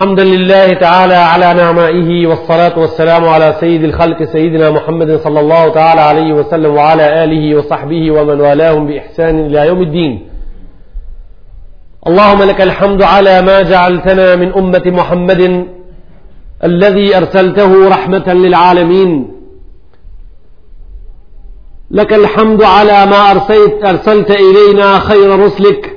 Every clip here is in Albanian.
حمدا لله تعالى على نعمائه والصلاة والسلام على سيد الخلق سيدنا محمد صلى الله تعالى عليه وسلم وعلى آله وصحبه ومن والاهم بإحسان إلى يوم الدين اللهم لك الحمد على ما جعلتنا من أمة محمد الذي أرسلته رحمة للعالمين لك الحمد على ما أرسلت, أرسلت إلينا خير رسلك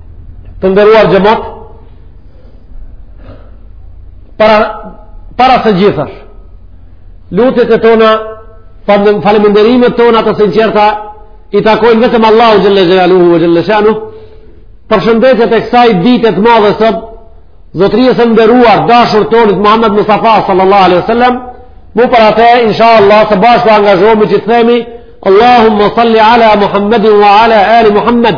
Të nderuar xhemat, para së gjithash, lutjet e tona, falemenderimet tona të sinqerta, i takojnë vetëm Allahu Xhelle Xhelaluhu ve Xhelle Shanuhu, përshëndetjet e kësaj ditet madhe sëtë, zotërisë së nderuar dashur tonit Muhammed Mustafa sallallahu alaihi sallam mu për atë e insha Allah së bashku të angazhohemi që të themi Allahumma salli ala Muhammedin wa ala ali Muhammed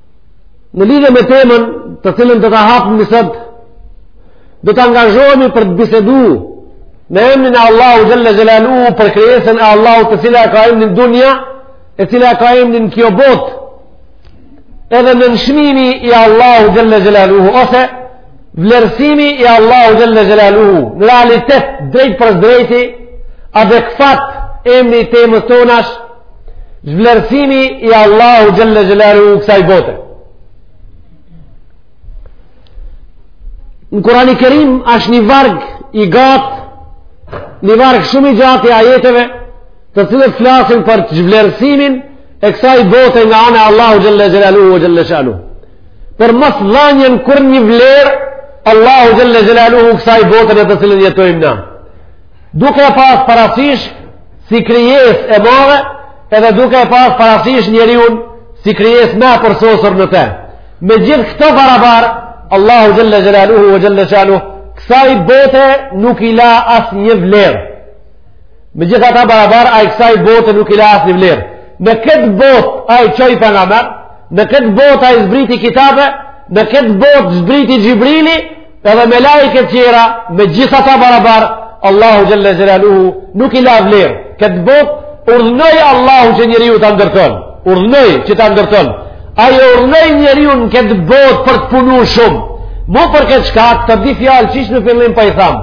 Në lidhje me temën të cilën do ta hapmi sot, do të angazhohemi për të bisedu në emnin e Allahut xhelle xhelaluhu për krijesën e Allahut e cila ka emnin dunja, e cila ka emnin kjo botë. Edhe nënçmimi i Allahut xhelle xhelaluhu ose vlerësimi i Allahut xhelle xhelaluhu në realitet drejtpërsëdrejti adekuat emni i temës tonash zhvlerësimi i Allahu xhelle xhelaluhu kësaj bote. Në Kurani Kerim është një varg i gatë, një varg shumë i gjatë i ajeteve, të cilat flasin për zhvlerësimin e kësaj bote nga ana e Allahu xhelle xhelaluhu ve xhelle shanuhu. Për mosdhanien kurrnjë vlerë, Allahu xhelle xhelaluhu kësaj bote në të cilën jetojmë na. Duke e pas parasysh si krijesë e madhe, edhe duke e pas parasysh njeriun si krijesë më e përsosur në te. Me gjithë këto barabar, Allahu xhelle xhelaluhu ve xhelle shanuhu, kësaj bote nuk i la asnjë vlerë. Me gjithë ata barabar, ai kësaj bote nuk i la asnjë vlerë. Në këtë botë, ai çoi pejgamberë, në këtë botë, ai zbriti kitabe, në këtë botë, zbriti Xhibrili, Edhe melaike të tjera, me gjithë ata barabar, Allahu xhelle xhelaluhu nuk i la vlerë. Këtë botë, urdhnoi Allahu që njeriu ta ndërton. Urdhnoi që ta ndërton. Ai e urdhnoi njeriun në këtë botë për të punu shumë. Mu për këtë shkak, këto dy fjalë qysh në fillim po i tham.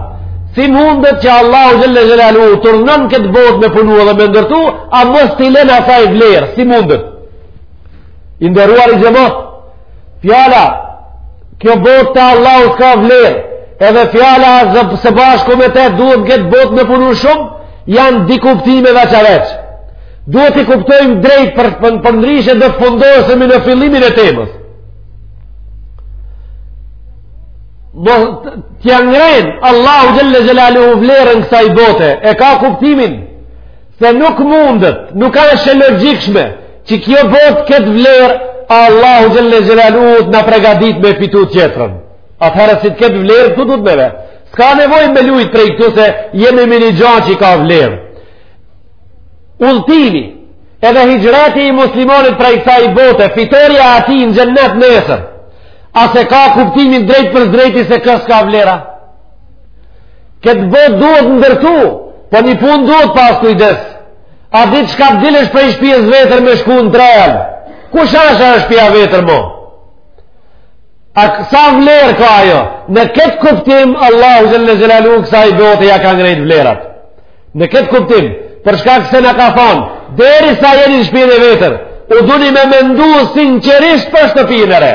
Si mundet që Allahu xhelle xhelaluhu të urdhnon këtë botë me punu edhe me ndërtu, a mos t'i len asaj vlerë. Si mundet? I nderuari xhemat. Fjala, kjo botë te Allahu s'ka vlerë, edhe fjala se bashku me te duhet këtë botë me punu shumë, janë dy kuptime veç e veç. Duhet t'i kuptojmë drejt, përndryshe do të fundosemi në fillimin e temës. T'ia ngrenë, Allahu xhelle xhelaluhu vlerën kësaj bote, e ka kuptimin, Se nuk mundet, nuk asht e logjikshme, që kjo botë ketë vlerë, Allahu xhel-le xhelaluhu t'na pregadit me fitu tjetrën. Atëherë si të ketë vlerë, këtu duhet neve? S'ka nevojë me lujt prej këtu se jemi me një gja që ka vlerë. Udhëtimi, edhe hixhreti i muslimanit prej kësaj bote, fitorja e atij në xhennet nesër, a s'e ka kuptimin drejtpërdrejti se kjo s'ka vlera? Këtë botë duhet ndërtu, po një punë duhet pas kujdes. Atë ditë çka të dilësh prej shpijes vjetër me shku në t'renë? Ku shasha është shpija vjetër mo? Aq sa vlerë ka ajo? Në këtë kuptim, Allahu xhel-le xhelaluhu, kësaj bote ia ka ngrejt vlerat. Në këtë kuptim, për shkak se na ka thonë, derisa jeni në shpijen e vjetër, ju duhni me mendu sinqerisht për shtëpinë e re.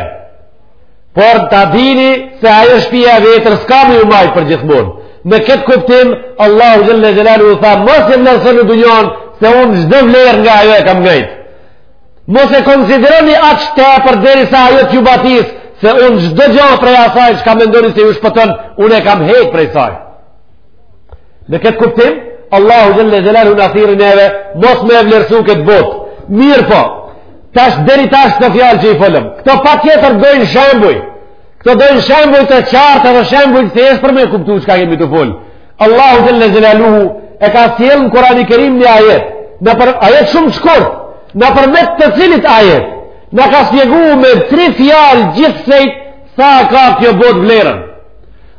Por ta dini se ajo shpija e vjetër s'ka me ju majt përgjithmonë. Në këtë kuptim, Allahu xhel-le xhelaluhu tha, mos e vlerësoni dunjanë, se unë çdo vlerë nga ajo e kam ngrejt. Mos e konsideroni atë shte përderisa ajo t'ju batis, se unë çdo gja prej asaj çka mendoni se ju shpëton, unë e kam hek prej saj. Në këtë kuptim, Allahu xhel-le xhelaluhu na thirri neve, mos me e vlerësu këtë botë. Mirëpo, tash deri tash kto fjalë që i folëm. Këto patjetër dojnë shembuj. Këto dojnë shembuj të qartë dhe shembuj të thjeshtë për me kuptu çka kemi tu fol. Allahu xhel-le xhelaluhu e ka sjellë në Kurani Kerim një ajet. Nëpër, ajet shumë shkurt, nëpërmjet të cilit ajet na ka spjegu me tri fjalë gjithsejt sa ka kjo botë vlerën.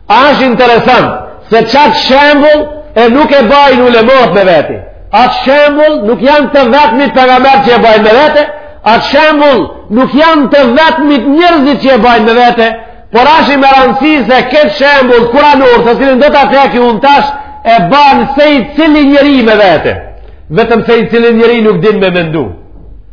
A është interesant se qat shembull e nuk e bajnë ulemat me veti. Atë shembull nuk janë të vetmit pejgamerët që e bajnë me vete, atë shembull nuk janë të vetmit njerëzit që e bajnë me vete, por asht me rëndësi se këtë shembull kuranor, të cilin do ta ceki unë tash, e ban secili njeri me vete. Vetëm secili njeri nuk din me mendu.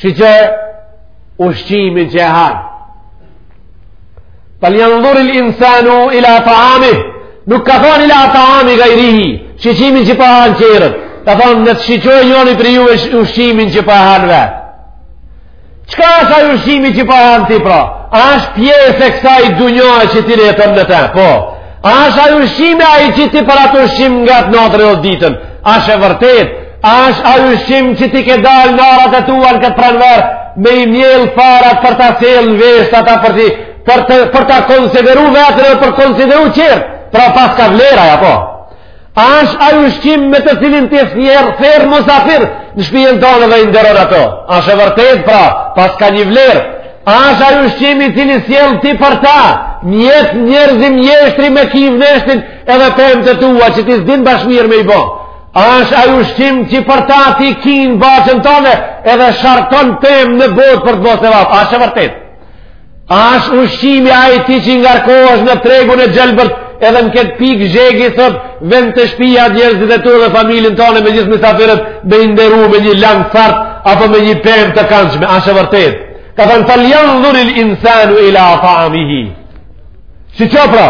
Shiqoje ushqimin që e han. Fel jendhuril insanu ila taamih, nuk ka thonë ila taami gajrihi, shiqimin që po e hanë tjerët. Ka thonë le të shiqoj njoni prej juve ushqimin që po e han vetë. Çka është ai ushqimi që po e han ti pra? A është pjesë e kësaj dunjaje që ti jeton në te? Po. A është ai ushqimi ai që ti për atë ushqim nga natën edhe ditën? A është e vërtetë? A është ai ushqim që ti ke dalë në arat e tua n' këtë pranverë me i mjellë farat për ta sjellë në vjeshtë ata për ti për, të, për ta konsideru veten dhe për të konsideru tjerët pra paska vlera apo A është ai ushqim me të cilin ti therr, therr musafir në shpijen tonde dhe i nderon ato A është e vërtet pra paska një vlerë A është ai ushqim i cili sjell ti për ta mjetë njerëz mjeshtri me kqyr vneshtin edhe pemët e tua që ti s'din bash mirë me i bo A është ai ushqim që për ta ti ki n'bahçen tone edhe sharton pemë në botë për të bo sevap. A është vërtet? A është ushqimi ai ti që ngarkohesh në tregun e gjelbërt edhe në këtë pikë zhegi sot vjen te shpia njerëzit e tu dhe familjen tone me gjithë mysafirët me i nderu me një lang fart apo me një pemë të kandshme. A është vërtet? Ka thënë faljandhuril insanu ila ta'amihi. Shiqo pra,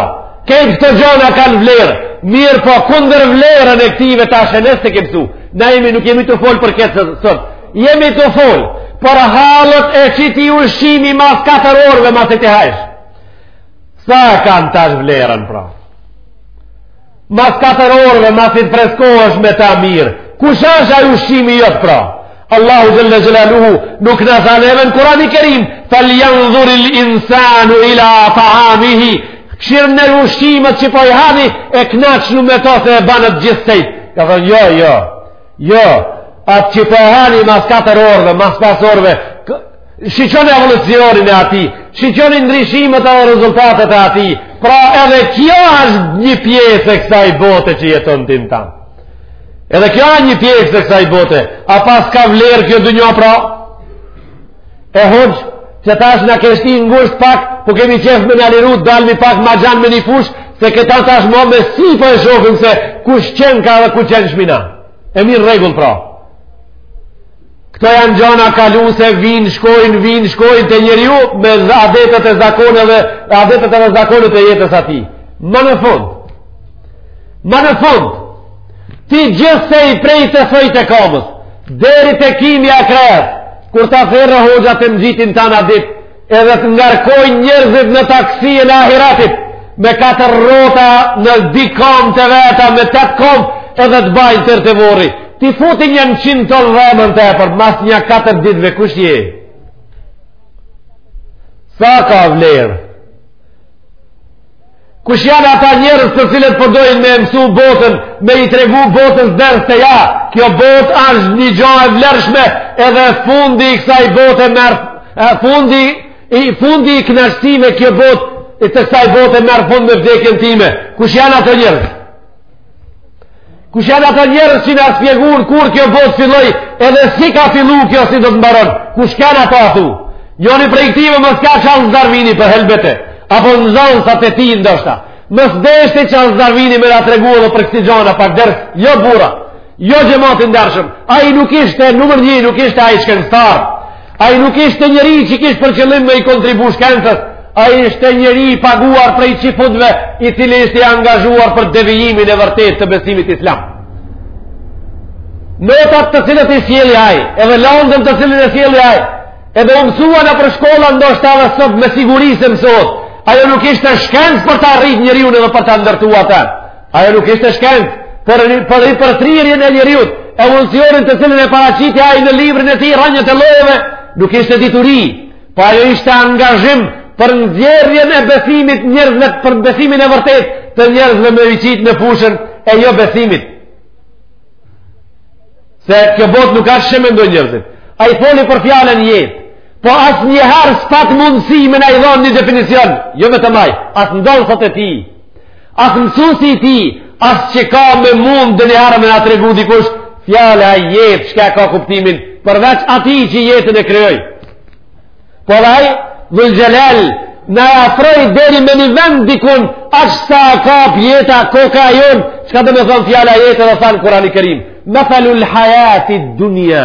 krejt këto gjona kanë vlerë, mirëpo kundërvlerën e këtive tash ene s'të kem mësu. Na jemi nuk jemi tu folë për këtë sot. Jemi tu folë për hallet e qiti ushqimi mas 4 orëve masi ta hajsh. Sa e kanë tash vlerën pra? Mas 4 orëve, masi të freskohesh me ta mirë. Kush është ai ushqimi jot pra? Allahu xhelle xhelaluhu nuk na tha neve në Kur'ani Kerim, "Fal yanzur al insanu ila ta'amihi." Kshirni ushqimet që po i hani, e knaqnu me to se e banët gjithsejt. Ka thënë, jo, jo, Jo, atë që po e hani mas 4 orëve, mas 5 orëve, shiqoni evolucionin e atij, shiqoni ndryshimet e rezultatet e atij, pra edhe kjo është një pjesë e kësaj bote që jeton ti n'ta. Edhe kjo është një pjesë e kësaj bote, a pas ka vlerë kjo dynja pra? E hoxh, qe tash na ke shti ngusht pak, po kemi qef me na liru, dalmi pak ma gjanë me një fush, se qetash ma me si po e shofim se kush qenka dhe ku qenshmi na. E mirë, n'rregull pra. Këto janë gjana kaluse, vinë, shkojnë, vinë, shkojnë te njeriu me adetet e zakone dhe adetet e zakonet e jetës atij. Ma në fund, ma në fund, Ti gjithsej prej te thoit e komës, deri te kimja e kresë, kur ta thërret hoxha temxhitin tan at ditë, edhe të ngarkojnë njerëzit në taksien e ahiretit, me katër rrota në dy kom të veta, me tetë kom, edhe të bajnë deri te vorri. Ti futin në qinë të dhemën të e për mas nja katër ditve, kush je? Sa ka vlerë? Kush janë ata njerëz të cilët po dojnë me mësu botën, me i tregu botës ders se ja, kjo botë është një gjo e vlershme, edhe fundi i kësaj botë e merr, fundi, i, fundi i knaqësive kjo botë, i të kësaj botë e merr fund me vdekjen time. Kush janë ata njerëz? Kush janë ata njerëz që na shpjeguan kur kjo botë filloi, edhe si ka filluar kjo si do të mbaron? Kush janë ata aty? Njoni prej këtyve mos ka Çarls Darvini po helbete, apo nxansat e tij ndoshta. Mos deshte Çarls Darvini me na tregu edhe për këto gjona pak ders, jo burra. Jo xhemat i ndershëm. Ai nuk ishte numër 1, nuk ishte ai shkencëtar. Ai nuk ishte njeri që kishte për qëllim me i kontribu shkencës, ai ishte njeri i paguar prej çifutëve, i cili ishte i angazhuar për devijimin e vërtetë të besimit islam. Notat të cilat i sjelli ai, edhe landën të cilën e sjelli ai, edhe u mësuan nëpër shkolla ndoshta edhe sot me siguri se mësohet. Ajo nuk ishte shkencë për ta rrit njeriun edhe për ta ndërtuar atë. Ajo nuk ishte shkencë për për ripërtrirjen e njeriut, evolucionin të cilën e paraqiti ai në librin e tij Rranjët e Llojeve, nuk ishte dituri, po ajo ishte angazhim për nxjerrjen e besimit njerëzve për besimin e vërtetë të njerëzve me i qit në fushën e jobesimit. Se kjo botë nuk ka shëmë ndonjë njerëzit. Ai foli për fjalën jetë. Po asnjëherë s'pat mundësi me na i dhan një definicion, jo vetëm ai, as nxanësat e tij. As mësusi i tij, as që ka me mund ndonjëherë me na tregu dikush, fjala jetë, çka ka kuptimin, përveç atij që jetën e krijoi. Po dhe ai, dhul xhelal, na e afroi deri me një vend dikun, aq sa kap jeta, koka jonë, çka domethanë fjala jetë dhe thanë Kurani Kerim. Methalul hajati dunja,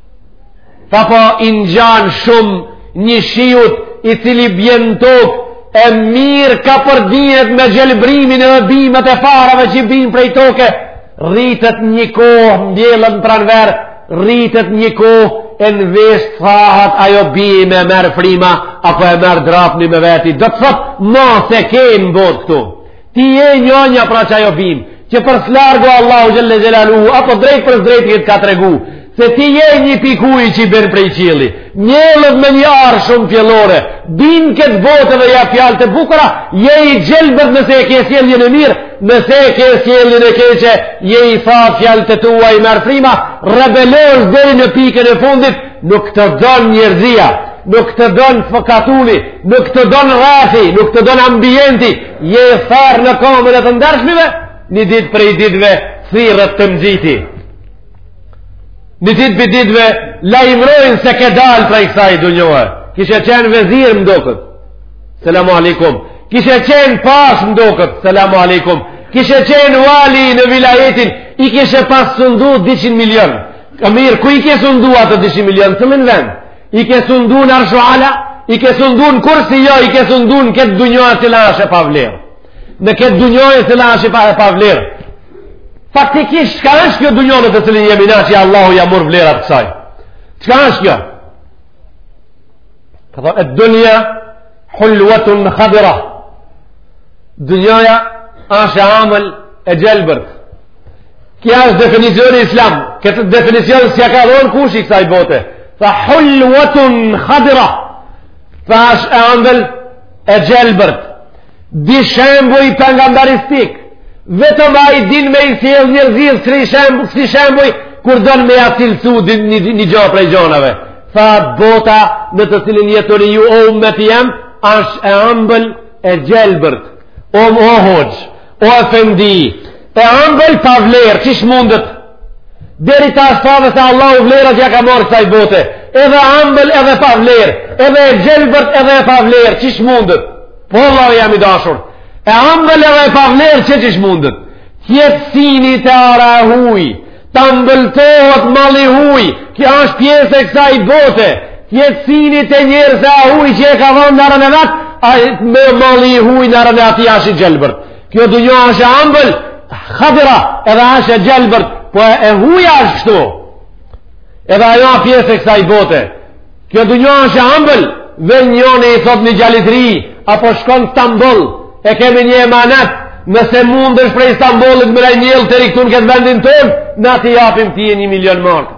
Tha po i ngjan shumë një shiut i cili bjen n'tokë e mirë ka përdijet me gjelbrimin e bimet e farave që bin prej toke, rritet një kohë mbjellet n'pranverë, rritet një kohë e në vjeshtë thahet ajo bimë e merr fryma, apo e merr drapni me veti, do të thotë, ma se kemë botë këtu. Ti je njanja pra që ajo bimë, që për s'largu Allahu xhel-le xhelaluhu, apo drejtpërdrejt këtë ka tregu, se ti je një pikë uj që i bjen prej qielli, mjellet në një arë shumë pjellore, bin n'këtë botë dhe ja fjalë të bukura, je i gjelbërt nëse e ke sjelljen e mirë, nëse e ke sjelljen e keqe, je i tha fjalët e tua i merr fryma, rebelos deri në pikën e fundit, nuk të don njerëzia, nuk të don katuni, nuk të don rrethi, nuk të don ambienti, Je ferrë në kamën e të ndershmive, një ditë prej ditëve thirret temxhiti. Një ditë prej ditëve lajmrojnë se ke dalë prej kësaj dunjaje. Kishe qenë vezir më doket. Selamu alejkum. Kishe qenë pashë më doket. Selamu alejkum. Kishe qenë vali në vilajetin, i kishe pasë sundu 200 milionë. A mirë, ku i ke sundu ata 200 milionë? Te min vend. I ke sundu në Arshi Ala, i ke sundu në kursi jo, i ke sundu në këtë dunja që asht e pavlerë. Në këtë dunja që asht e pavlerë. Faktikisht, çka është kjo dunja në të cilën jemi na që Allahu ia mur vlerat kësaj? Çka është kjo? Ka thanë, ed-dunja hulvetun khadira. Dunjaja është e amël e gjelbërt. Kja është definicioni islam. Këtë definicion s'ja ka dhonë kush i kësaj bote. Tha hullëvatun khadira. Tha është e ambël e gjelbërt. Di shembuj pejgamberistik. Vetëm ai din me i sjell njerëzisë kësi shembu, kësi shembu kur don me ja cilësu një, një, një gjo prej gjonave. Tha bota në të cilin jetoni ju o ymeti jem, është e ambël e gjelbërt. O more hoxhë, o efendi, E ëmbël pa vlerë, qysh mundet? Deri tash thave se Allahu vlerën ja ka marrë kësaj bote. Edhe ëmbël edhe pa vlerë, edhe e gjelbërt edhe e pa vlerë, qysh mundet? Po vëllai jem i dashur. E ëmbël edhe e pa vlerë qe qysh mundet? T'jetë syni te ara e huj, t'ambëltohet malli huj, kja është pjesë e kësaj bote, t'jetë syni te njerëz e huj që e ka vonë n'arën e vet, ama malli huj n'arën e atij ashtë i gjelbërt. Kjo dynja asht e ambël, khadira edhe asht e gjelbërt, po e huja është kështu. Edhe ajo a pjesë e kësaj bote. Kjo dynja asht e ambël, dhe njëni i thot ni tjetri, a po shkon Stambol, e kemi një emanet, nëse mundesh prej Stambolit me na e sjell deri ktu n'këtë vendin tonë, na t'i japim tye një milion marka.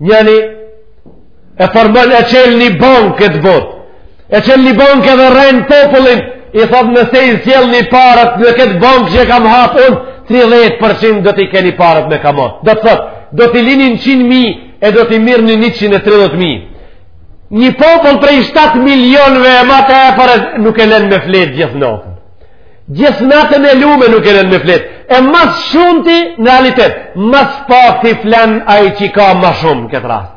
Njani e formën e çel një bankë n'këtë botë. E çel një bankë edhe rren popullin, i thotë nëse i sjellni parët në këtë bankë që kam hapë unë, 30% do t'i keni parët me kamat. Do të thotë, do t'i lini 100.000 e do t'i mirrni 130.000. Një popull prej 7 milionve e ma tepër nuk e len me flet gjithë natën. Gjithë natën e lume nuk e lënë me flet. E ma s'shumti në realitet, ma s'pakti flen ai që ka ma shumë në këtë rast.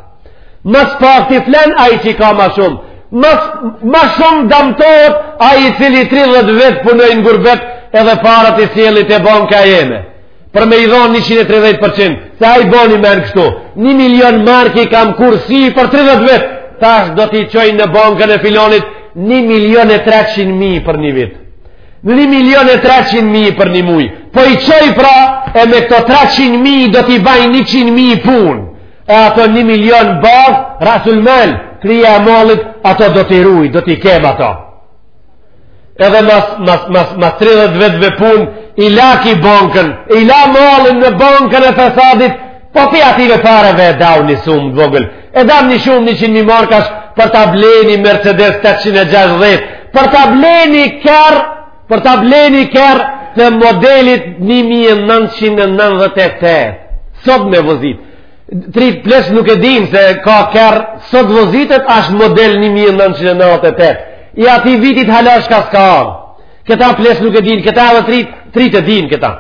Ma s'pakti flen ai që ka ma shumë. Ma s'ma shumë damtohet ai i cili 30 vjet punoi në gurbet edhe paret i sjell te banka jeme. për me i dhonë 130%, se ai boni men kështu, 1 milion marki kam kursi për 30 vjet, tash do t'i çoj në bankën e filanit 1 milion e 300 mijë për një vit. 1 milion e 300 mijë për një muj. Po i çoj pra e me këto 300 mijë do t'i baj 100 mijë punë. E ato 1 milion bazë, rasulmel, krija e mallit, ato do t'i ruj, do t'i kem ato. edhe mas, mas, mas, mas 30 vjetëve punë, i la te bankën, i la mallin në bankën e fesadit, po pi atyne pareve e dau një shumë t'vogël, e dau një shumë një qind mijë markash për ta ble ni Mercedes 860, për ta ble ni kerr, për ta ble ni kerr të modelit 1998, sot me vozit, Tri pleq nuk e din se ka kerr sot vozitet asht model 1998. I atij vitit hala shka s'ka ardh. Këta pleq nuk e din, këta edhe tri tri e din këta.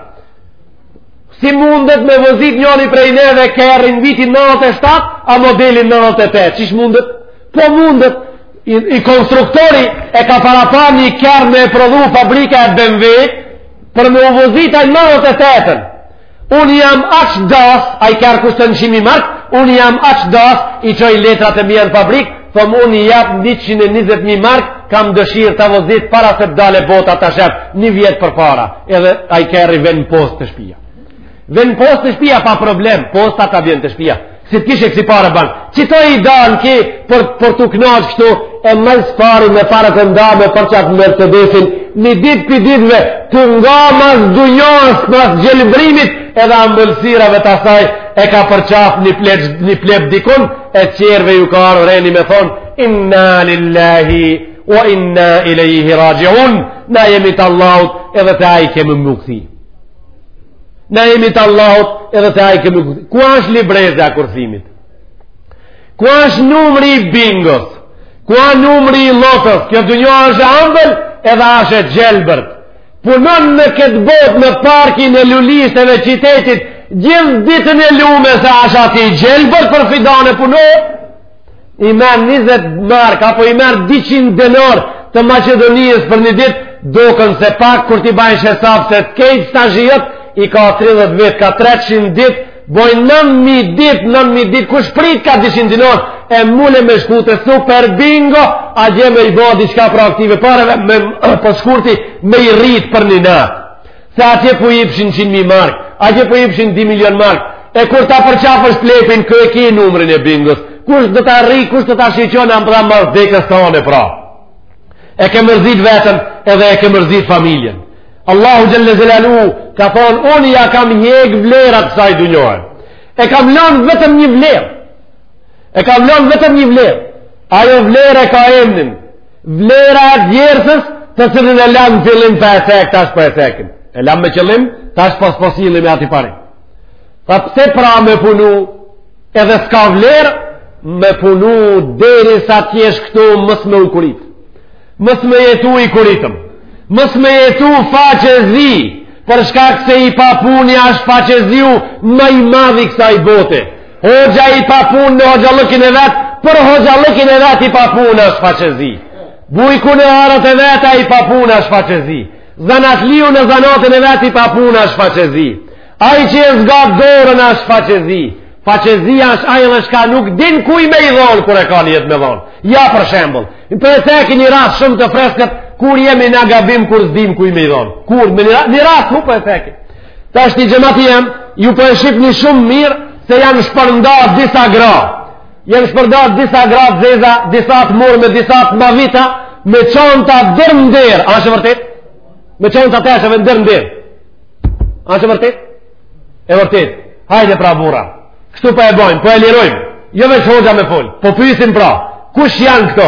Si mundet me vozit njëri prej neve kerrin vitin 97 a modelin 98? Qysh mundet? Po mundet i, i konstruktori e ka parapa një kerr me prodhu fabrika e BMW për me u vozit në 98-ën Unë jam aq das, ai kerr kushton 100.000 markë, unë jam aq das, i çoj letrat e mija në fabrikë, thom unë i jap 120.000 markë, kam dëshirë ta vozit para se të dale bota ta sheh, një vjet përpara, edhe ai kerri vjen në postë te shpia. Vjen postë te shpia pa problem, posta ta bjen te shpia. Si të kishe kësi pare ban. Qito i dan ki për, për t'u knaq këtu e më së pari me pare të nda me përqaf mercedesin. Një ditë prej ditëve tu nga mas dunjasë mas gjelbërimit edhe ambëlsirave të asaj e ka përqaf një plep, një plep dikun e tjerve ju ka ardh reni me thonë inna lillahi wa inna ilejhi raxhiun na jemi të Allahut edhe te ai kemi me u kthy. Na jemi të Allahut edhe te ai kemi me u kthy. Ku është libreza e kursimit? Ku është numri i bingos? Ku a numri i llotos? Kjo dynja është ambël edhe është e gjelbërt. Punon në këtë botë në parkin e lulishteve qytetit gjithë ditën e lume se është aty i gjelbërt për fidane punon. i merr 20 mark apo i merr 200 denar të Maqedonijës për një dit duken se pak kur t'i bajsh hesap se të krejt stazhit i ka 30 vit, ka 300 dit bojnë 9.000 dit 9.000 dit, kush prit ka 200 denar e mule me shku te super bingo atje me i bo diçka proaktive pareve me, po shkurt me i rrit për një natë Se atje po jepshin 100.000 mark, atje po jepshin 2 milion mark. E kur ta përqafësh plepin ku e ke numrin e bingës? Kush do ta rri, kush do ta shiqon ata mas dekës tane pra. E ke mërzit veten edhe e ke mërzit familjen. Allahu xhele xhelaluhu ka thon un ja kam hjek vlerat kësaj dunjoje. E kam lën vetëm një vlerë. E kam lën vetëm një vlerë. Ajo vlerë e ka emrin Vlera e djersës të cilin e lamë në fillim pa e cek, tash po e cekim. E lamë me qëllim, tash pas po sillemi atij pari. Ta pse pra me punu edhe s'ka vlerë, me punu derisa t'jesh këtu mos me u kurit. Mos me jetu i kuritëm. Mos me jetu faqezi, për shkak se i papuni ashtë faqeziu ma i madhi kësaj bote. Hoxha i pa punë në hoxhallëkin e vet, për hoxhallëkin e vet i pa punë është faqezi. Bujku në arët e veta i pa punë është faqezi. Zanatliu në zanatin e vet i pa punë është faqezi. Ai që e zgat dorën është faqezi. Faqezi është ai edhe çka nuk din kuj me i dhonë kur e ka nijet me dhonë. Ja për shembull. Unë po e ceki një rast shumë të freskët, kur jemi në gabim kur s'dim kuj me i dhonë. Kur, një rast, ku për e të Tashti xhemati jem, ju po e shifni shumë mirë se janë shpërnda disa gra. Janë shpërnda disa gra të zeza, disa të murrme disa të mavita, me çanta derë më derë. A asht e vërtetë? Me çanta teshave në derë më derë. A asht e vërtetë? E vërtetë. Hajde pra burra. Kështu po e bojmë, po e lirojmë. Jo veç hoxha me folë, po pysim pra. Kush janë këto?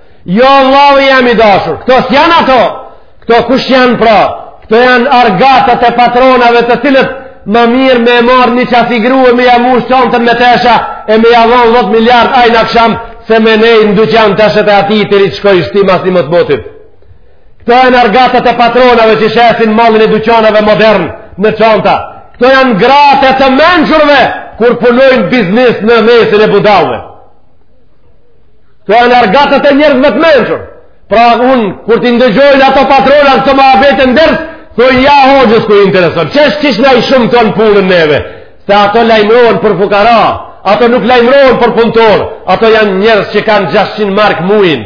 Jo vëllau jem i dashur, këto s'janë ato, këto kush janë pra, këto janë argatët e patronave të cilët ma mirë me marrë njiqasi gru e me ja mush çantën me tesha e me ja dhonë 10 miliard ai n'aksham se me nej në duqan teshat e atij të rritë shkoj shti mas një mëtë botit. Këto janë argatët e patronave që shesin mallin e duqaneve moderne n'çanta. Këto janë gratë e të mençurve kur punojnë biznis në mesin e budallve. Këto janë argatët e njerëzve të mençur. Pra unë, kur t'i ndëgjojnë ato patrona këto muhabete n'ders, thonë ja hoxhës ku i intereson. Qysh qysh na i shëmton punën neve? Se ato lajmërohen për fukara, ato nuk lajmërohen për punëtor, ato janë njerëz që kanë 600 mark mujin.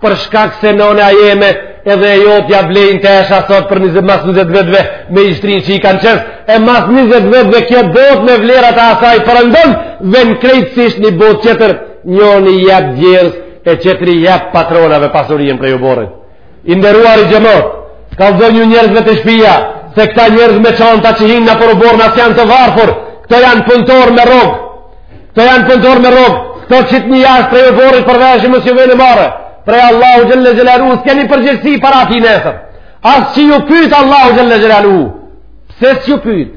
për shkak se nëna jeme edhe e jotja blejnë tesha sot për 20 mas 20 vetëve me i shtri që i kanë çejz, e mas 20 vetëve kjo botë me vlerat e asaj perëndon, vjen krejtësisht një botë qetër, njoni jep djersë e qetri jep patronave pasurinë prej uborrit. I nderuari xhemat, kallzonju njerëzve te shpia, se këta njerëz me çanta që hinë nëpër uborre as janë të varfur, këta janë punëtor me rrogë, Këto janë punëtorë me rrogë, këto qitni jashtë prej oborrit për veshi mos ju vjen marre prej Allahu xhelle xhelaluhu, s'keni përgjegjësi para atij nesër. As që ju pyt Allahu xhelle xhelaluhu, pse s'ju pyt?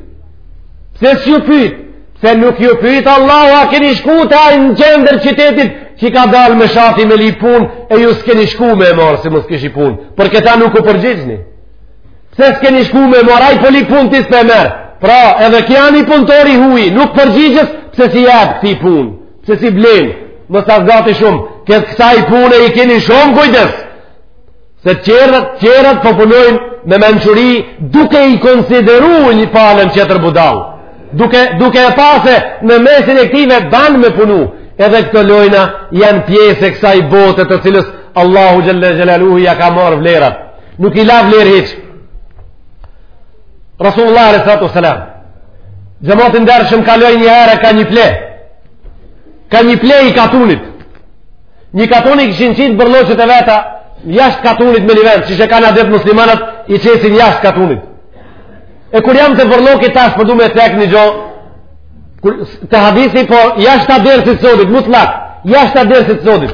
Pse s'ju pyt? Pse nuk ju pyt Allahu a keni shku te ai në qendër qitetit që ka dalë me shati me lip punë e ju s'keni shku me e marrë si mos kishi punë. Për këta nuk u përgjigjni. Pse s'keni shku me marrë, ai po lip punë ti s'pe merr? Pra, edhe kja një punëtor i huj, nuk përgjigjesh, pse s'i jep këtij punë, pse s'i blen, mos ta zgati shumë, këtë kësaj pune i keni shumë kujdes, se qerët, qerët po punojnë me mençuri, duke i konsideru një palën qetër budall, duke, duke e pase në mesin e këtive ban me punu, edhe këto lojna janë pjesë e kësaj bote të cilës Allahu xhelle xhelaluhu ja ka marrë vlerat, Nuk i la vlerë hiç. Rasulullah sallallahu alaihi wasallam. Xhemat i ndershëm, kaloi një herë kah një pleh. Kah një pleh i katunit. Një katuni i kishin qitë bërlloqet e veta jashtë katunit me një vend, siç e kanë adet muslimanët i qesin jashtë katunit. E kur jam te bërlloku tash për po du me prek një gjo, kur, te hadithi, po jashta dersit sodit, mutlak, jashta dersit sodit.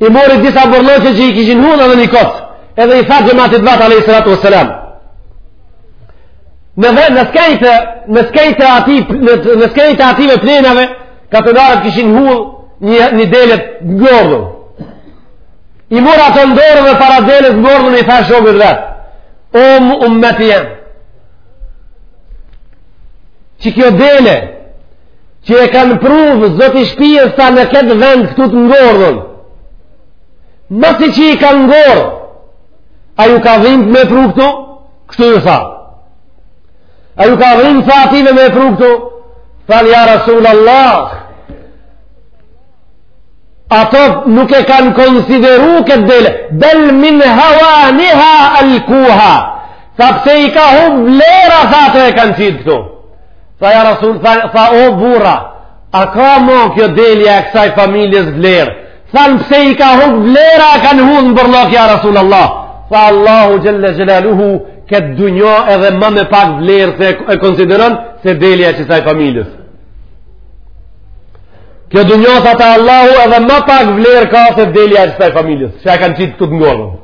i mori disa bërlloqe që i kishin hudhë edhe një koc edhe i tha xhematit vet alejhi salatu ve selam në dhe në skejtë në skejtë aty në skejtë atyne plenave kah te dera kishin hudhë një, një dele të ngordhun e mori atë n'dorë dhe para deles ngordhun i tha shokëve vet o ummeti jem qe kjo dele që e kanë pruvë zoti i shpijës tha në këtë vend këtu të ngordhun masi që i ka ngordhë a ju ka dhimb me e pru këtu kështu ju tha a ju ka dhimb tha atyve me e pru këtu thanë ja Rasul Allah ato nuk e kanë konsideru këtë dele bel min hawaniha alkuha tha pse i ka hup vlera tha ato e kanë qitë këtu Tha ja Rasul, tha, tha o burra, a ka mo kjo delja e kësaj familjes vlerë? Thanë pse i ka hup vlera, e kanë hudhë në bërllok ja Rasul Allah. Tha Allahu xhele xhelaluhu, këtë dunjo edhe ma me pak vlerë se e konsideron se delja e kësaj familjes. Kjo dunjo tha te Allahu edhe ma pak vlerë ka se delja e kësaj familjes, që e kanë qitë këtu të ngordhun.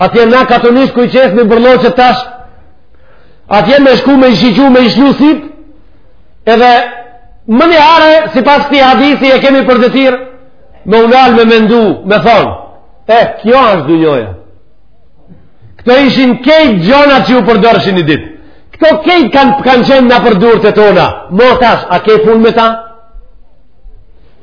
Atje na katunisht ku i qesim bërlloqet tash. Atje me shku me i shiqu me i shlu sytë. Edhe menjëhere, sipas këtij hadisi e kemi për detyrë, me unal me mendu, me thonë. E, kjo është dunjoja. Këto ishin krejt gjonat që ju përdërshin një ditë. Këto krejt kanë kanë qenë në për durt e tona. Mo tash, a ke punë me ta?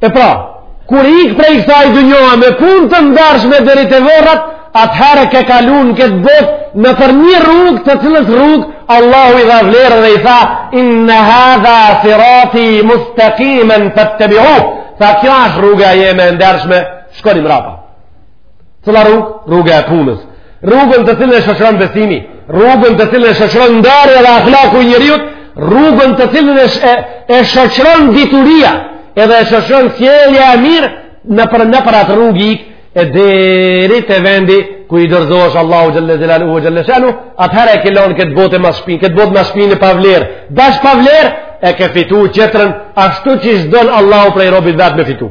E pra, kur ik prej kësaj dunjoje me punë të ndershme deri te vorrat, atëherë ke kalu në këtë botë nëpër një rrugë të cilës rrugë, Allahu i dha vlerë dhe i tha, inne hadha sirati mustakimen fettebiuhu, tha kjo është rruga jeme e ndershme, shkoni mrapa. Cila rrugë? Rruga e punës. Rrugën të cilën e shoqëron besimi, rrugën të cilën e shoqëron nderi edhe ahlaku i njeriut, rrugën të cilën e e shoqëron dituria, edhe e shoqëron sjellja e mirë nëpër nëpër atë rrugë ik e deri te vendi ku i dorëzohesh Allahut xhel-le xhelaluhu xhel-le shanuhu, atëherë e ke lënë këtë botë më shpinë, këtë botë mas shpine pa vlerë. Bash pa vlerë e ke fitu qetrën ashtu qysh don Allahu prej robit vet me fitu.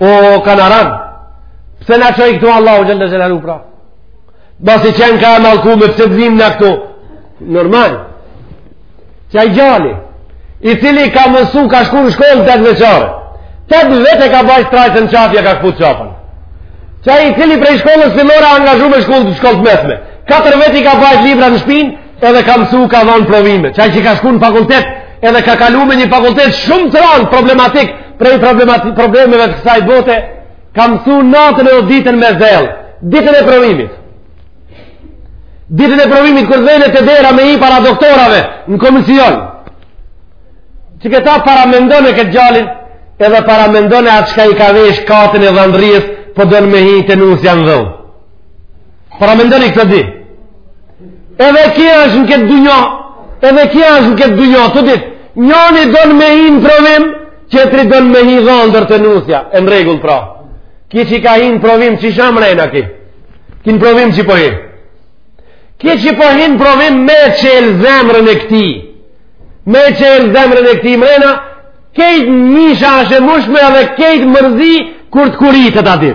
O, kanaran, pse na çoi këtu Allahu xhel-le xhelaluhu pra? Mbasi qenka e mallkume pse të vimë na këtu? Normal. Qaj gjali, i cili ka mësu, ka shku në shkollë tetëvjeçare. Tetë vet e ka bajtë strajcën n'qafë ja ka këput qafën. Qaj i cili prej shkollës fillore angazhu me shkollë në shkollë të mesme. Katër vet i ka bajtë libra në shpinë, Edhe ka mësu, ka dhonë provime. Qaj që ka shku në fakultet, edhe ka kalu me një fakultet shumë të ranë problematik prej problematik, problemeve të kësaj bote, ka mësu natën e ditën me zell, ditën e provimit. Ditën e provimit kur vjen te dera me hi para doktorave në komision. Qekëta paramendone këtë gjalin, edhe paramendone atë çka i ka vesh katën e dhëndrisë, po don me hi te nusja në dhomë. Paramendoni këta di. Edhe kje është në këtë dunjo, edhe ki është në këtë dunjo, të dit, njoni don me hi në provim, qetri don me hi dhëndër te nusja, e në rregull pra. Ki që ka hi në provim, qysh a mrena ki? Ki në provim qi po hin? Ki qi po hin në provim me çel zemrën e këtij? Me çel zemrën e këtij mrena, kejt me çka asht e mushme edhe kejt mërzi kur të koritet atij.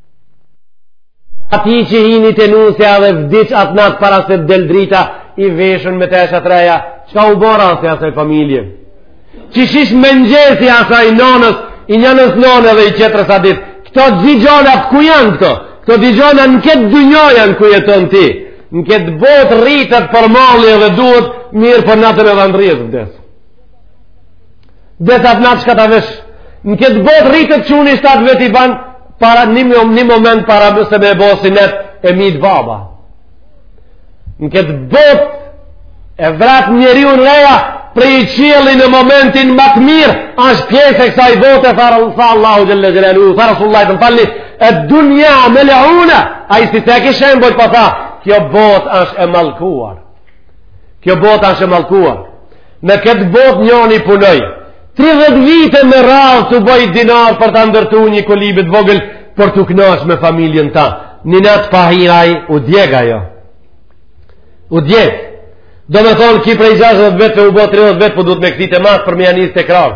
Atij që hini te nusja dhe vdiq atë natë para se të del drita i veshun me tesha të reja, çka u bo rasti asaj familje? Qysh ish mëngjesi asaj nonës, i njënës nonë dhe i qetrës, a dit këto di gjonat ku janë këto? Këto di gjonat në këtë dynjojan ku jeton ti, në këtë botë rritet për malli dhe duhet mirë po natën e dhëndrisë vdes. Vdes atë natë çka ta vesh. Në këtë botë rritet çuni shtatë vet i ban, para një, një moment para se me e bo sinet e mit baba. Në këtë botë e vret njeriun reja, prej qielli në momentin ma të mirë, ashtë pjesë e kësaj bote e tha, tha Allahu xhel-le xhelaluhu, tha Resulullahi të më falni, ed-dunja mel'una, ai si te ki shembull po tha, kjo botë ashtë e mallkuar. Kjo botë ashtë e mallkuar. Në këtë botë njani punoi, 30 vite me radhë tu bo dinar për ta ndërtu një kolibë të vogël për t'u knaq me familjen n'ta. Një natë pahiri, u djeg ajo. U djeg. Domethonë, ki prej 60 vetve, u bo 30 vet, po duhet me kthi te mas për me ja nis tekrar.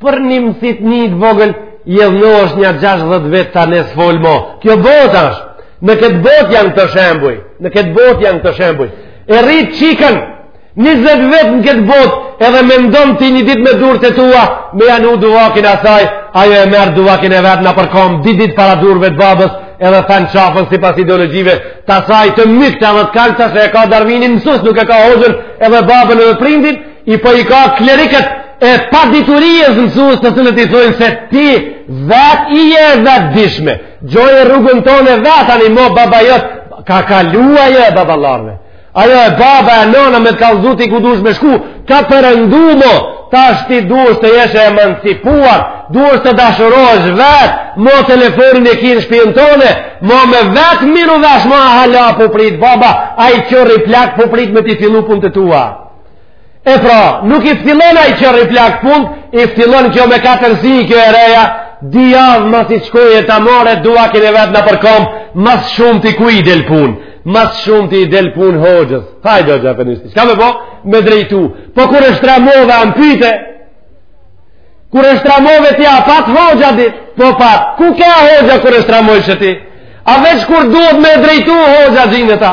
Për një mësit një të vogël, jevno është nja 60 vet tanë s'fol mo. Kjo botë është. Në këtë botë janë kto shembuj. Në këtë botë janë kto shembuj. E rrit çikën, 20 vjet në këtë botë, edhe mendon ti një ditë me durt e tua, me ja vnu duvakin asaj, ajo e merr duvakin e vet nëpër kom, ditë ditë para durve të babës, edhe then qafën sipas ideologjive, të saj të mykta dhe të kalbta, se e ka Darvinin mësus, nuk e ka hoxhën edhe babën edhe prindin, i po i ka klerikët e paditurisë mësues të cilët i thojnë se ti vet je e vetëdijshme gjeje rrugën tone vet ani mo baba jot ka kalu ajo e baballarëve ajo e baba e nona me të kallzu ti ku duhesh me shku ka perëndu mo tashti duhesh të jesh e emancipuar duhesh të dashurohesh vet mo telefonin e ki në shpinë tone mo me vet merru vesh mo a hala po prit baba ai qorri plak po prit me t'i ftillu punt e tua E pra, nuk i ftillon ai qorri plak punt, i ftillon kjo me katër sy, kjo e reja, dy javë masi shkoj e ta more, duvakin e vet nëpër kom, ma s'shumti kuj i del punë, ma s'shumti i del punë hoxhës, hajde hoxhë nashti, çka me bo, me drejtu, po kur e shtramove a m'pyte, kur e shtramove ti a pat hoxha dit, po pat, ku ke a hoxha kur e shtramove qeti, a veç kur duhet me drejtu hoxha gjinet a,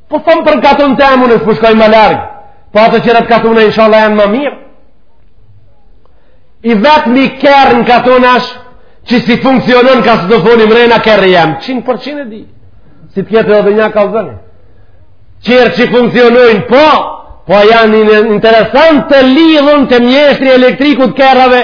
Po thom për katun temin e s'po shkoj ma larg, po ato tjerat katune ishalla janë ma mirë. I vetmi kerr në katun asht, që s'i funksionon kasetofoni mrena kerri jem, 100% e di. Si të kjetë edhe nja kallzon. Tjerë që funksionojnë, po, po janë interesant të lidhun te mjeshtri i elektrikut kerreve,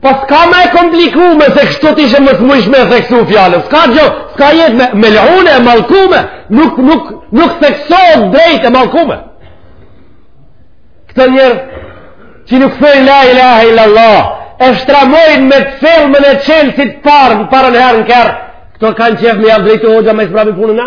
Po s'ka ma e komplikume se kështu t'ishe mos mujshe me e theksu fjalën. S'ka gjo, s'ka jetë me, me lëhune e mallkume, nuk, nuk, nuk theksohet drejt e mallkume. Këta njerëz që nuk thojnë la ilaha illa Allah, e shtramojnë me të sjellmen e çelsit parë, në parën herë në kerr, këta kanë qef me jav drejtu hoxha ma s'brami punën a?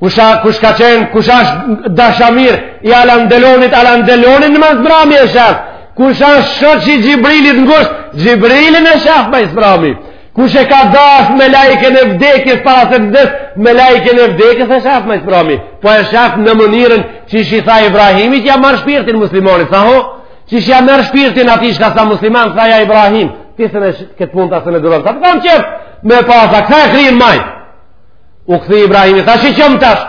Kush a, kush ka qenë, kush është dashamir i Alan Delonit, Alan Delonin ma s'brami e shef. Kush është shoq i Xhibrilit ngusht, Xhibrilin e shef ma s'brami. Kush e ka dasht melaiken e vdekjes para se të des, melaiken e vdekjes e shef ma s'brami. Po e shef në mënyrën qysh i tha Ibrahimi qysh ja merr shpirtin muslimonit, tha ho? Qysh ja merr shpirtin atij çka s'a musliman, tha ja Ibrahim. Ti se në këtë punë ti s'un duron, tha kam qef me pa, tha, kthe krynë majtë. U kthy Ibrahimi, tha shiqom tash,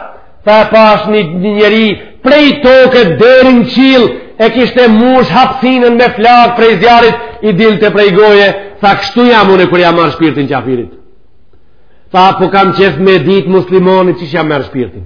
tha pash një njeri, prej toke deri n'qill, e kishte mush hapsinën me flakë prej zjarrit, i dilte prej goje, tha kështu jam unë kur ja marr shpirtin qafirit. Tha, po kam qef me dit muslimonit qysh ja merr shpirtin.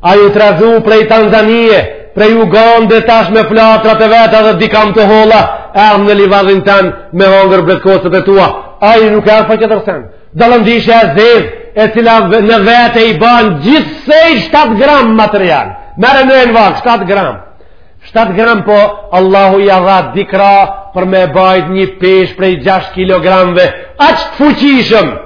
Ai u trazu prej Tanzanie, prej Ugande tash me flatrat e veta dhe dy kamë të holla, erdh në livadhin tanë me hongër bretkosat e tua. Ai nuk erdh për qetër sen. Dallëndyshja e zezë, e cila në vete i ban gjithsej 7 gram material. Merre, vene në vagë, 7 gram. 7 gram po, Allahu ia dha dy krah për me bajt një peshë prej 6 kilogramve. Aq të fuqishëm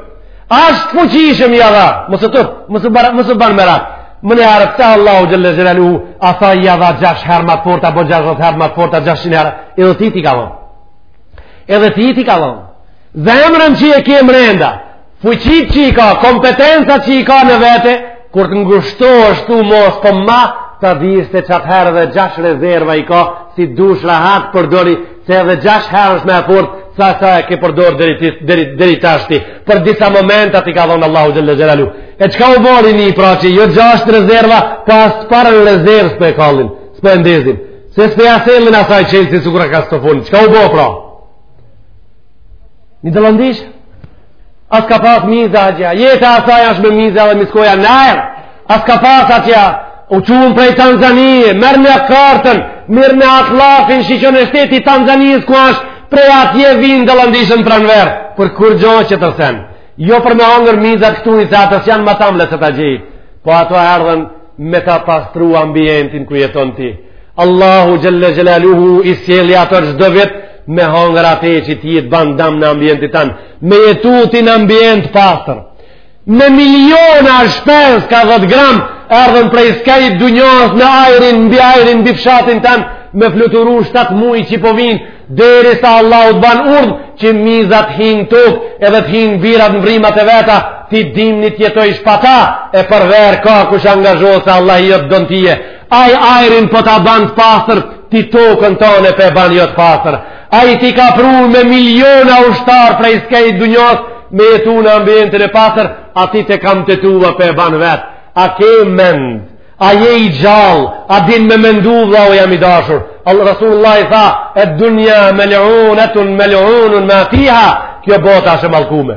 Aq të fuqishëm ia dha, mos të, mos u ban, mos u ban merak. Më në harë, pëta Allahu xhelle xhelaluhu, ata ia dha gjashtë herë ma të forta, bo gjashtëdhetë herë ma të forta, gjashtëqind herë, edhe ty t'i ka dhonë. Edhe ty t'i ka dhonë. Zemrën që e ke mrenda, fuqitë që i ka, kompetencat që i ka në vete, kur të ngushtohesh ti mos, po ma, ta dish ti qatëherë edhe gjashtë rezerva i ka, si dush rahat përdori, Se edhe gjashtë herë është më e fortë, sa sa e ke përdor deri tashti, për disa momente t'i ka dhonë Allahu xhelle xhelaluhu. E çka u bo rini pra që, jo gjashtë rezerva, po as t'parën rezervë s'po e kallim, s'po e ndezim. Se s'po ja sjellim asaj çelsin sikur ka së të funë, çka u bo pra? Një dallëndyshe A s'ka pas miza atje? Jeta asaj është me miza dhe miskoja n'ajër. A s'ka pas atje? U çuan prej Tanzanie, merrne hartën, merrne atllasin, shiqone shteti i Tanzanisë ku është prej atje vijnë dallëndyshet n'pranverë. Për kurrgjë qetër sen. Jo për me hangër mizat këtu, se ato s'janë ma t'amle se t'atjes. Po ato erdhën me ta pastrua ambientin ku jeton ti. Allahu xhelle xhelaluhu i sjell ato çdo vit me hangër ate që ty të ban dam në ambientin tanë, me jetu ti në ambient t'pastër. Me miliona shpezë ka dhetë gram, erdhën prej skaj dunjasë në ajrin, mbi ajrin, mbi fshatin tanë, me fluturu shtatë muj që po vijnë, derisa Allahu të ban urdhën, që mizat t'hinë n'tokë, edhe të hinë n'birat në vrimat e veta, ti dimnit jetoj shpata, e për verë ka kush angazhohet se Allahu të don tyje, Ai ajrin po ta ban të pastër, ti tokën tonë p'e ban jo të pastër. Ai t'i ka pru me miliona ushtar prej skaj dunjasë me jetu në ambientin e pastër, a ti te kamët e tua p'e ban vet. A ke mend? A je i gjallë? A din me mendu vllau jem i dashur? Allah Resulullahi tha, ed-dunja melunetun melunun ma fiha, kjo botë asht e mallkume.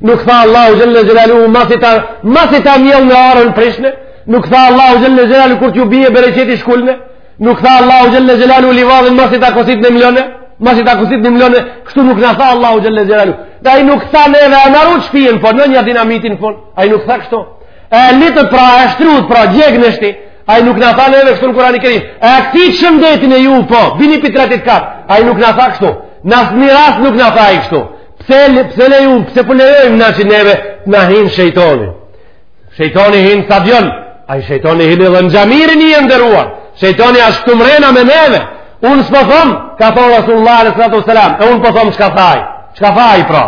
Nuk tha Allahu xhelle xhelaluhu masi ta, masi ta mjellni arën prishne, nuk tha Allahu xhelle xhelaluhu kur t'ju bije bereqeti shkulne, nuk tha Allahu xhelle xhelaluhu livadhin masi ta kositni mlone, masi ta kositni mlone, kështu nuk na tha Allahu xhelle xhelaluhu. Ai nuk tha neve, e marut shpijën, po në një dinamitin, po, ai nuk tha kështu. E lytët pra, e shtrut pra, djegne shti, ai nuk na tha neve kështu në Kurani Kerim. E keni shëndetin e ju, po, pini pitratit kap, ai nuk na tha kështu. Në asnjë rast nuk na tha ai kështu. Pse, pse le ju, pse po lejojmë na që neve të na hin shejtoni? Shejtoni hin n'stadion, ai shejtoni hin edhe në xhami, rini e nderuar. Shejtoni ashtë këtu mrena me neve. Unë s'po thom, ka thonë Resulullah alejhi salatu selam, e unë po thom çka tha ai, çka tha ai pra.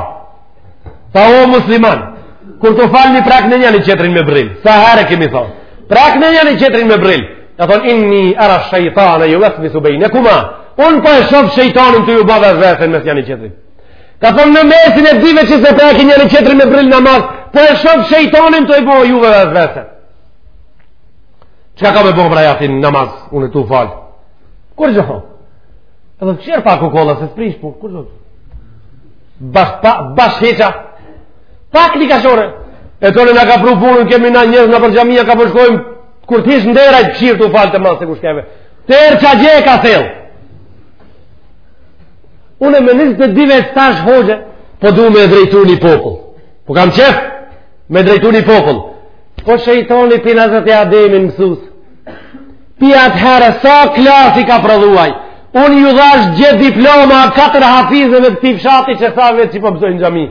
Tha o musliman, kur të falni prekni njëri-qetrin me brryl, sa herë kemi thonë, prekni njëri-qetrin me brryl, ka thonë inni ara shejtane juvesvisu bejnekuma, unë po e shof shejtanin tu ju bo vesvese me një qetrin. Ka thonë në mesin e dyve që s'e prekin njëri-qetrin me brryl n'namaz, po e shof shejtonin tu i bo juve vesvese. Çka ka me bo pra ai aty n'namaz, unë tu u falë? Kur gjë thonë? Edhe të qërë pak u kolla, se s'e prish, po, kur gjë thonë? Bash, pa, bash heqa, pak një kashore. Shejtoni na ka pru punën, kemi na njëzë nëpër xhamia, ka po shkojmë, kur t'ish nderaj të qirë të falë të masë, se ku shkeve. Tërë qa gje ka thellë. Unë me njëzet e dy vjet stazh hoxhë, po du me drejtu një popull. Po kam qef, me drejtu një popull. Po shejtoni pi hazreti Ademit mësus. Pi atëherë, sa klasë ka prodhu ai. Unë ju dhash gjithë diploma, katër hafizë mejtep shtatëqind e sa vetë që po mësojnë n'xhami.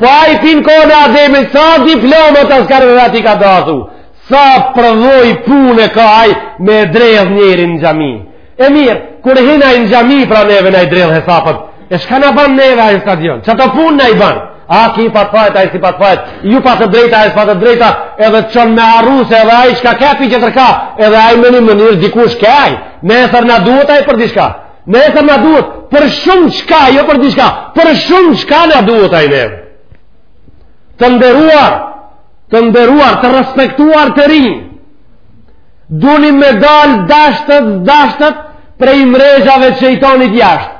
Po ai pi kohës Ademit, sa diploma të skarë dhe ati ka datu. Sa përvojë pune ka ai me dredhë njerin n'xhami. E mirë, kur hin ai në xhami pra neve na i dredh hesapet. E çka na ban neve ai n'stadion? Çfarë punë na i ban? A ky i pat fajt, ai s'i pat fajt, ju pat të drejta, ai s'i pat të drejta, edhe të çon me arruse, edhe ai shka ke pi qetërka, edhe ai me ni mënyrë, dikush ke ai, nesër na duhet ai për diçka, nesër na duhet, për shumë çka, jo për diçka, për shumë çka na duhet ai neve. Të nderuar, të nderuar, të respektuar të rinj, Duni me dal dashtët, s'dashtët prej mrezhave të shejtanit jashtë.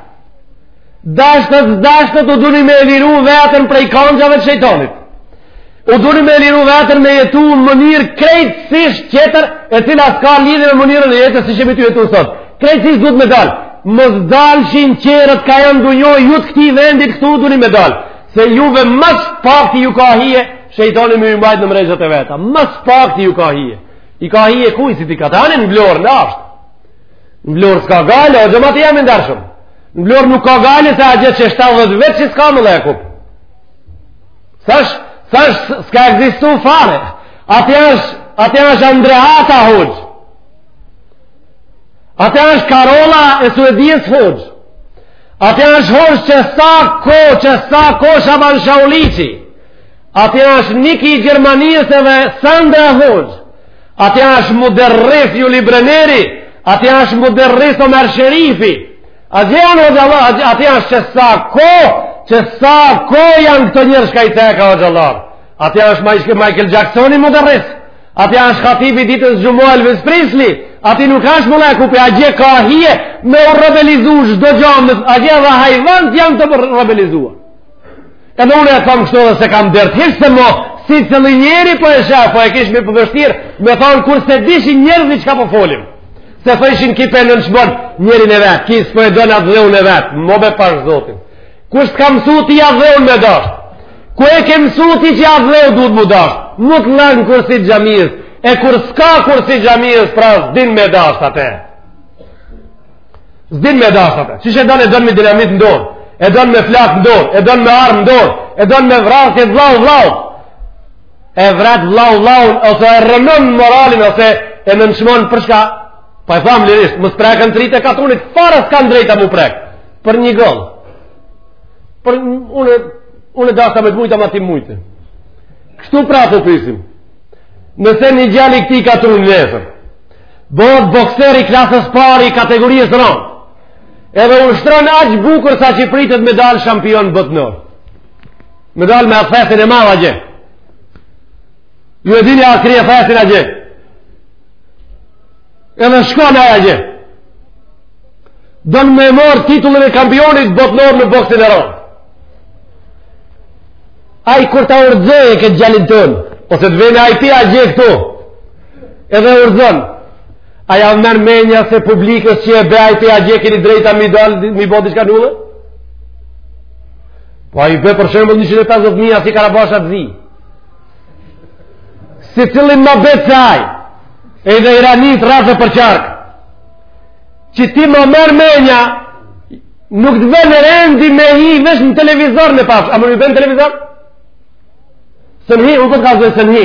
Dashtët, s'dashtët u duni me e liru vetën prej kanxhave të shejtanit. U duni me e liru vetën me jetu në mënyrë krejtësisht qetër e cila s'ka lidhë me mënyrën e jetës si jemi tu jetu sot. Krejtësisht duhet me dal. Mos dalshin qerët ka janë n'dynjo, ju të këtij vendit këtu u duni me dal. Se juve mas pakti ju ka hije, shejtani me ju mbajt në mrezhat e veta. Mas pakti ju ka hije. I ka hije kuj, si ti ka të anë në Vlorë, në ashtë. Në Vlorë s'ka gajle, o xhemati jem i ndershëm. Në Vlorë nuk ka gajle, se atje qe 70 vjet që s'ka më dhe e kup. S'asht, s'asht, s'ka ekzistu fare. Atje është, atje është Andreata hoxhë. Atje është Karola e Suedisë hoxhë. Atje është hoxhë qe sa kohë, qe sa kohë Shaban Shauliqi. Aty është Niki i Gjermanisë edhe Sandra hoxhë. Aty është muderris Jul Brineri. Aty është muderris Omer Sherifi. Agje janë hoxhallarë. Aty është që sa ko, që sa ko janë këta njerëz çka i teka hoxhallarë. Aty është Majshke Michael Jacksoni muderris. Aty është hatibi i ditës xhuma Elvis Prisli. Aty nuk është mulla Jakupi, agje ka hije me u rebelizu çdo gja. Agje edhe hajvantë janë të rebelizuar. Edhe unë e tham kështu dhe s'e kam dert hiç, se mo, si të një njeri po e sheh, po e kishe ma vështirë me thanë kur s'e dishin njerëzit çka po folim. Se thoshin ky pe nënçmon njerin e vet, ky s'po e don atdheun e vet, mo be pashë Zotin. Kush të ka msu ty atdheun me dashtë, ku e ke msu ti që atdheu duhet m'u dashtë, mu të lënë kursi t'xhamisë, e kur s'ka kursi t'xhamisë, pra s'din me dashtë atë S'din me dashtë atë. Qysh e don, e don me dinamit në dorë. E don me flakë në dorë, e don me armë në dorë, e don me vrasje t'vllau vllaun. E vret vllau vllaun ose e rrënon moralin ose e nënçmon për çka? Po e tham lirisht, mos preken t'ritë e katunit, fare s'kanë drejtë m'u prek. Për një gol. Për unë unë dashka me të mujta ma ti mujte. Kështu pra të pysim. Nëse një gjali këtij katunit nesër Bëhet bokser i klasës parë i kategorisë rëndë. Edhe ushtron aq bukur saqë i pritet me dalë shampion botnor. Me dalë me atë thesin e madh agje. Ju e dini atë krije thesin agje. Edhe shkon ai agje. Don me e marrë titullin e kampionit botnor në boksin e rëndë. Ai kur ta rrëzojë këtë gjalin tonë, ose të vjen ai ti agje këtu. Edhe e rrëzon, a ja merr menja se publikës që e be ai agje ke ni drejta m'i dalë, m'i bo diçka nullë? Po ai be për shembull 150.000 asi karabasha të zi. Secili ma beter se ai, edhe i ranit rreth e përqark, që ty ma merr menja, nuk të vjen rendi me hi, veç në televizor me pa, a mo be në televizor? S'un hi, unë po t'kallzoj s'un hi,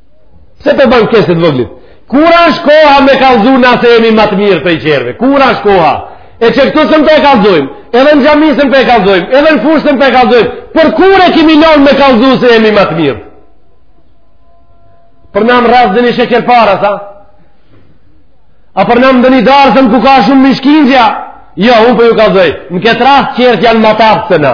Pse po ban keq të voglit? Kur është koha me kallzu na se jemi ma të mirë prej qerve? Kur është koha? E që këtu s'un po e kallzojmë, edhe në xhami s'un po e kallzojmë, edhe në fushë s'un po e kallzojmë, por kur e kemi lonë me kallzu se jemi ma të mirë? Për nam rast te një sheqerpare, sa? A për nam te një darsëm ku ka shumë mish kinxha? Jo, unë po ju kallzoj. Në këtë rast qertë janë ma t'aftë se na.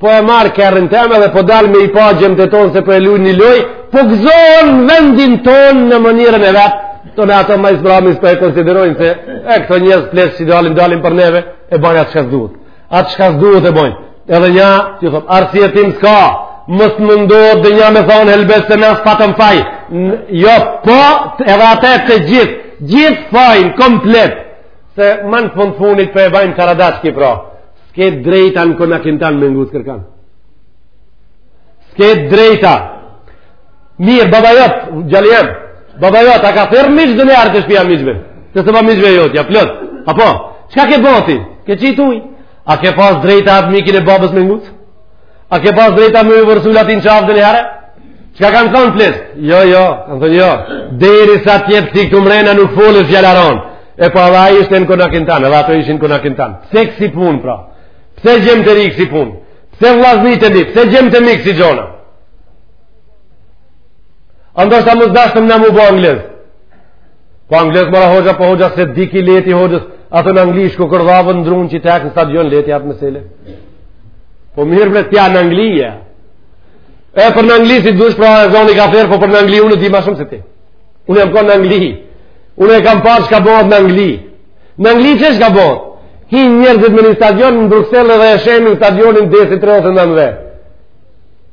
po e marr kerrin tem edhe po dal me i pa gjemtë tonë se po e lujnë një lojë, po gëzohen vendin tonë në mënyrën e vet, të në ato ma së mramti për po e konsiderojnë se e këto njerëz pleq që dalin, dalin për neve, e bojnë atë çka s'duhet. Atë çka s'duhet e bojnë. Edhe nja, që thotë, arsyetim s'ka, mos mundohet edhe nja me thonë helbet se na s'patëm faj. Jo, po, edhe atë e të gjithë, gjithë fajin, komplet, se ma në fund fundit po e bajnë karadashki pra. S'ke drejta në konakin tan me nguc kërkan. S'ke drejta. Mirë, baba jot, gjali jem. Baba jot, a ka thirrë miq edhe në arë te shpia miqve? Të se pa miqve jot, ja pleqt. Apo, çka ke bo ti? Ke qitë uj? A ke pas drejta atë mikin e babës me nguc? A ke pas drejta me ju vërsul ati në qafë dhe në arë? Çka kanë thonë pleqt? Jo, jo, kanë thonë jo. Derisa t'jetë këtu këtu mrena nuk folës gjalaronë. E po edhe ai ishte në konakin tanë, edhe ato ishin në konakin tanë. Pse kësi punë, pra? Pse gjemtë e ri kësi punë? Pse vllaznit e mi? Pse gjemtë e mi kësi gjona? A ndoshta mos deshtëm na m'u bo anglezë. Po anglezë more hoxha, po hoxha s'e di ki le ti hoxhës, ato në Angli ku kërdhavën në drunë që i tekë në stadion le ti atë mesele. Po mirë bre tja në Angli. E po në Angli i dush pra e zoni ka ferë, po për në Angli unë di ma shumë se ti. Unë jam konë në Angli. Unë e kam parë çka bëhet në Angli. Në Angli qe çka bëhet? Hijnë njerëzit me një stadion në Bruksel edhe e shemin stadionin desin 39 vetë.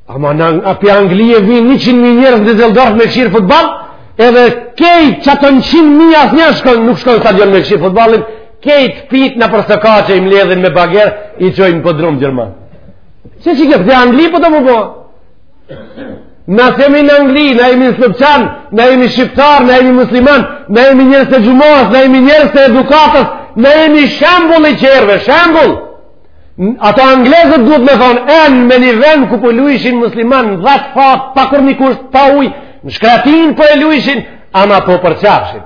Ama pi Anglie vijnë 100.000 njerëz në Dizeldorf me kshir futboll, edhe krejt çato 100.000 asnja s'shkon, nuk shkon stadion me kshir futbollin, krejt të pit nëpër sokaqe i mledhin me bager, i çojnë në podrum gjermant. Qe qe këtë, e Angli po don m'u bo a? Na s'jemi në Angli, na jemi në Slupçan, na jemi shqiptar, na jemi musliman, na jemi njerëz të xhumasë, na jemi njerëz të edukatës, na jemi shembull i qerve, shembull. Ato anglezët duhet me thonë, ene me një vend ku po luishin musliman, n'at vapë, pa kurrnjë kusht, pa uj, në shkratinë po e luishin, ama po përqafshin.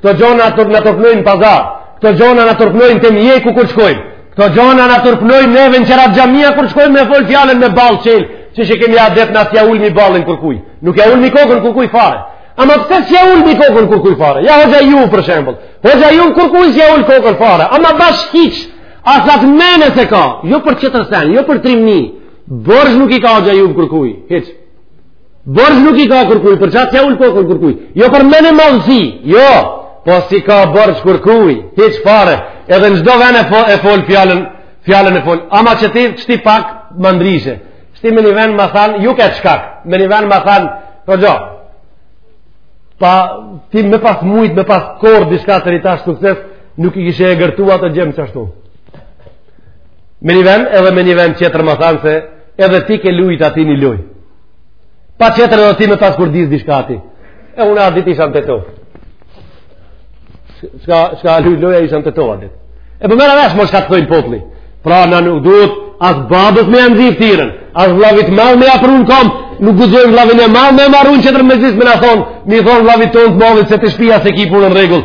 Këto gjona na turpnojnë në pazar. Këto gjona na turpnojnë te mjeku kur shkojmë. Këto gjona na turpnojnë neve në qerat xhamia kur shkojmë me folë fjalën me ballë çelë. Qe e kemi adet na s'ja ulmi ballin kurrkuj. Nuk ja ulmi kokën kurrkuj fare. Ama pse s'ja ulmi kokën kurrkuj fare. Ja hoxha juj për shembull. Hoxha juj kurrkuj s'ja ul kokën fare. Ama bash hiç. As at mene s'e ka. Jo për qetër sen, jo për trimni. Borxh nuk i ka hoxha juj kurrkuj. Hiç. Borxh nuk i ka kërkuj, për qatë s'e ul kokën kërkuj. Jo për menemadhësi, jo, po s'i ka borxh kërkuj, hiç fare, edhe në çdo ven fo, e fol fjalën, fjalën e fol. Ama qety, qety pak më ndryshe, qety me një ven më thanë, ju ke qka, me një ven më thanë, për po gjo, pa ti me pas mujt, me pas korr, diçka të rritash sukses, nuk i kishe e gërtua të gjemë qashtu. Me një ven, edhe me një ven tjetër më thanë se, edhe ti ke lujt aty një lojë. Pa tjetër edhe ti me pas kurdis diçka aty. E unë atë ditë isha në Tetovë. Shka, shka a lu loja isha në Tetovë atë ditë. E për po merr vesh më shka të thojnë populli. Pra na nuk duhet as babës me ia nxi ftyrën, as vllavit madh me ia pru në kom, nuk guxojmë vllavin e madh me marrun tjetër me zisë me na thonë, me i thonë vllavit tonë të madh se te shpia s'e ki punën në rregull.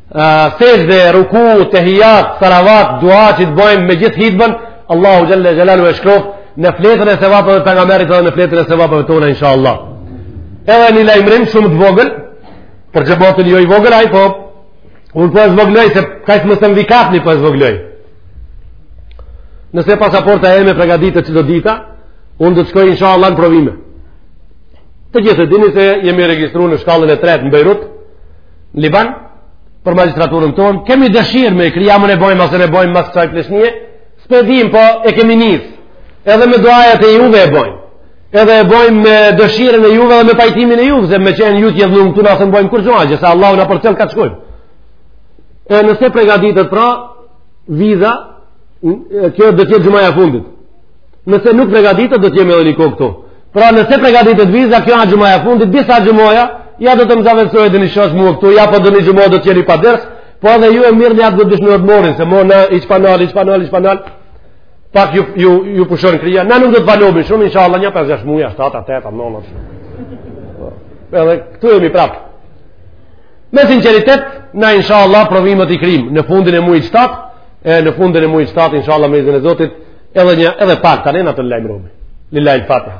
sexhde, ruku, tehijat, salavat, dua që t'i bojmë me gjithë hytben, Allahu Xhele Xhelaluhu e shkroftë në fletën e sevapeve për nga merit dhe në fletën e sevapeve tona, insha Allah. Edhe një lajmërim shumë të vogël, për xhematin jo i vogël, ai po, unë po e zvogloj, se ka i s'më zën vakti po e zvogloj. Nëse pasaporta jeme pregaditet qeto dita, unë do të shkoj insha Allah në provime. Të gjithë e dini se jemi registru në shkallën e tretë në Bejrut, në Liban, për magjistraturën tonë, kemi dëshirë me e kry, ja mun e bojmë, ja s'mun e bojmë, mas kësaj pleqnije, s'pe dim, po e kemi nis, edhe me duajat e juve e bojmë, edhe e bojmë me dëshirën e juve dhe me pajtimin e juve, se me qenë ju t'idhnum, na s'mun bojmë kurgja, se Allahu na përcjell kah të shkojmë. E nëse pregaditet pra, viza, kjo do t'jetë xhumaja e fundit, Nëse nuk pregaditet, do t'jemi edhe një kohë këtu. Pra nëse pregaditet viza, kjo a xhumaja e fundit, disa xhumaja, ja do të më zavendsojë edhe një shosh mua këtu, ja po edhe një xhuma do t'jeni pa ders, po edhe ju e mirë një atë do t'ysh në rëdmorin, se mo në i qpanal, i qpanal, i qpanal, pak ju, ju, ju pushon kryja, na nuk do të vonohmi shumë, insha Allah, një 5-6 muj, 7-8, 9, edhe këtu jemi prapë. Me sinceritet, na insha Allah provimet i kryjmë në fundin e mujit 7, e në fundin e mujit 7, insha Allah me izën e Zotit, edhe një edhe pak tani na të lajmëroni lillahi fatiha